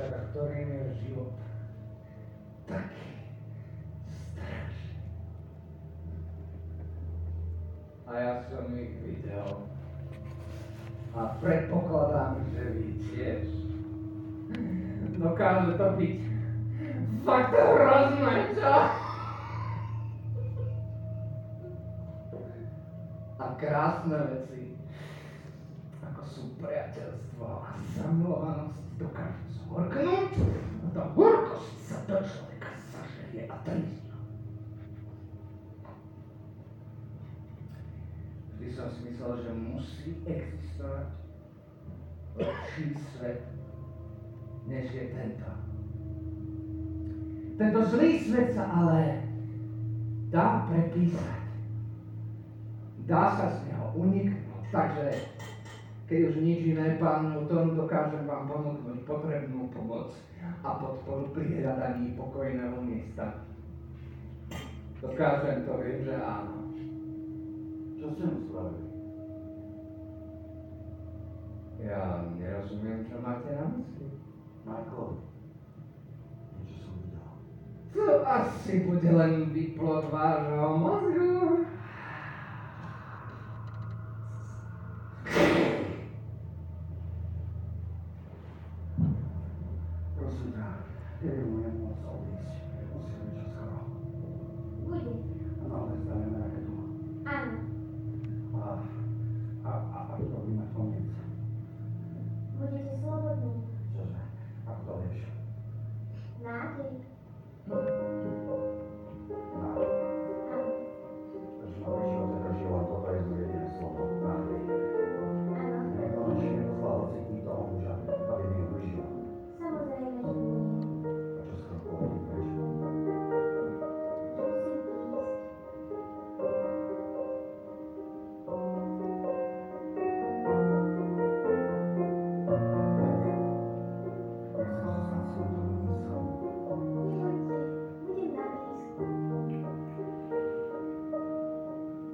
vďaka ktorým je život taký strašný. A ja som ich videl a predpokladám, že vy tiež. Dokáže to byť fakt hrozné, čo? A krásne veci ako sú priateľstvo a zamilovanosť, dokážu zhorknúť a tá horkosť sa do človeka zažerie a trízni. Vždy som si myslel, že musí existovať lepší svet, než je tento. Tento zlý svet sa ale dá prepísať. Dá sa z neho uniknúť, takže keď už nič iné, pán Newton, dokážem vám ponúknuť potrebnú pomoc a podporu pri hľadaní pokojného miesta. Dokážem to, viem, že áno. Čo ste mu spravili? Ja nerozumiem, čo máte na mysli. Michael, niečo som videl. To asi bude len vyplod vášho mozgu. 私が平和への恐れし、恐。